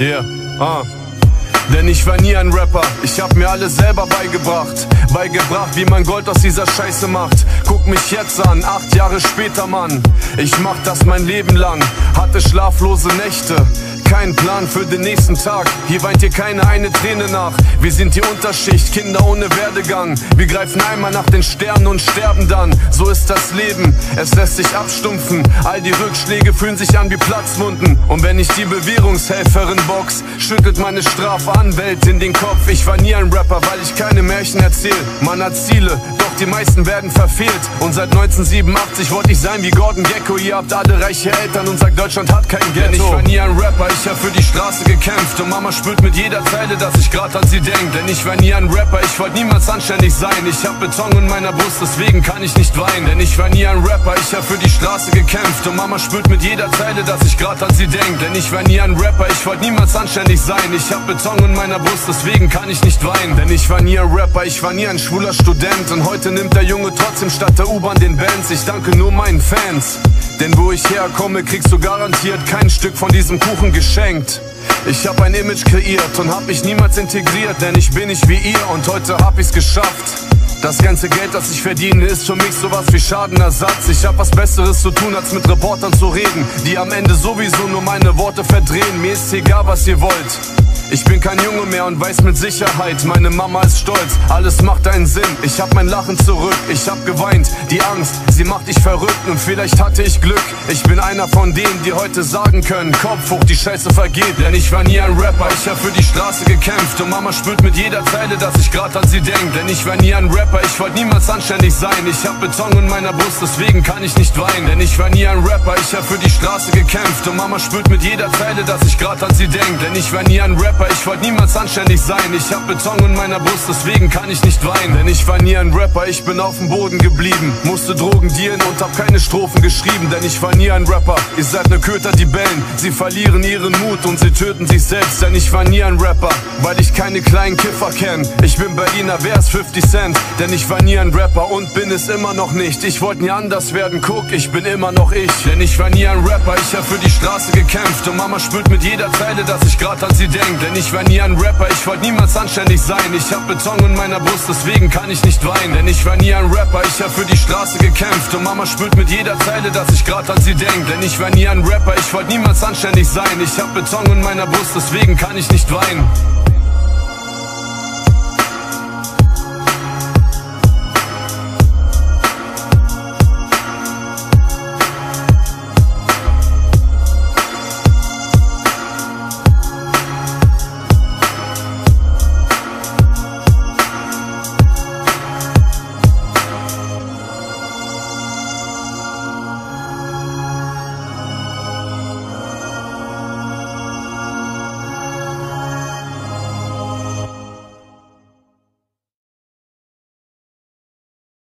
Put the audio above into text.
Yeah, ah. Denn ich war nie ein Rapper, ich hab mir alles selber beigebracht. Beigebracht, wie man Gold aus dieser Scheiße macht. Guck mich jetzt an, acht Jahre später, Mann. Ich mach das mein Leben lang, hatte schlaflose Nächte keinen Plan für den nächsten Tag. Hier weint dir keine eine Träne nach. Wir sind die Unterschicht, Kinder ohne Werdegang. Wir greifen einmal nach den Sternen und sterben dann. So ist das Leben, es lässt sich abstumpfen. All die Rückschläge fühlen sich an wie Platzwunden. Und wenn ich die Bewährungshelferin box, schüttelt meine Strafanwältin den Kopf. Ich war nie ein Rapper, weil ich keine Märchen erzähl. Man hat Ziele, doch die meisten werden verfehlt. Und seit 1987 wollte ich sein wie Gordon Gecko. Ihr habt alle reiche Eltern und sagt, Deutschland hat kein Ghetto. Ich war nie ein Rapper, ich hab für die Straße gekämpft. Und Mama spürt mit jeder Zeile, dass ich grad an sie denk. Denn ich war nie ein Rapper, ich wollte niemals anständig sein. Ich hab Beton in meiner Brust, deswegen kann ich nicht weinen. Denn ich war nie ein Rapper, ich hab für die Straße gekämpft. Und Mama spürt mit jeder Zeile, dass ich grad an sie denk. Denn ich war nie ein Rapper, ich wollte niemals anständig sein. Ich hab Beton in meiner Brust, deswegen kann ich nicht weinen. Denn ich war nie ein Rapper, ich war nie ein schwuler Student. Und heute nimmt der Junge trotzdem statt der U-Bahn den Bands. Ich danke nur meinen Fans. Denn wo ich herkomme, kriegst du garantiert kein Stück von diesem Kuchen geschenkt. Ich hab ein Image kreiert und hab mich niemals integriert, denn ich bin nicht wie ihr und heute hab ich's geschafft. Das ganze Geld, das ich verdiene, ist für mich sowas wie Schadenersatz. Ich hab was Besseres zu tun, als mit Reportern zu reden, die am Ende sowieso nur meine Worte verdrehen. Mir ist egal, was ihr wollt. Ich bin kein Junge mehr und weiß mit Sicherheit, meine Mama ist stolz, alles macht einen Sinn. Ich hab mein Lachen zurück, ich hab geweint, die Angst, sie macht dich verrückt und vielleicht hatte ich Glück. Ich bin einer von denen, die heute sagen können, Kopf hoch, die Scheiße vergeht. Denn ich war nie ein Rapper, ich hab für die Straße gekämpft und Mama spürt mit jeder Zeile, dass ich grad an sie denk. Denn ich war nie ein Rapper, ich wollte niemals anständig sein. Ich hab Beton in meiner Brust, deswegen kann ich nicht weinen. Denn ich war nie ein Rapper, ich hab für die Straße gekämpft und Mama spürt mit jeder Zeile, dass ich grad an sie denk. Denn ich war nie ein Rapper, Rapper, ich wollte niemals anständig sein. Ich hab Beton in meiner Brust, deswegen kann ich nicht weinen. Denn ich war nie ein Rapper, ich bin auf dem Boden geblieben. Musste Drogen dealen und hab keine Strophen geschrieben. Denn ich war nie ein Rapper, ihr seid ne Köter, die bellen. Sie verlieren ihren Mut und sie töten sich selbst. Denn ich war nie ein Rapper, weil ich keine kleinen Kiffer kenn. Ich bin Berliner, wer ist 50 Cent? Denn ich war nie ein Rapper und bin es immer noch nicht. Ich wollte nie anders werden, guck, ich bin immer noch ich. Denn ich war nie ein Rapper, ich hab für die Straße gekämpft. Und Mama spürt mit jeder Zeile, dass ich grad an sie denk. Denn ich war nie ein Rapper, ich wollte niemals anständig sein. Ich hab Beton in meiner Brust, deswegen kann ich nicht weinen. Denn ich war nie ein Rapper, ich hab für die Straße gekämpft. Und Mama spürt mit jeder Zeile, dass ich grad an sie denk. Denn ich war nie ein Rapper, ich wollte niemals anständig sein. Ich hab Beton in meiner Brust, deswegen kann ich nicht weinen.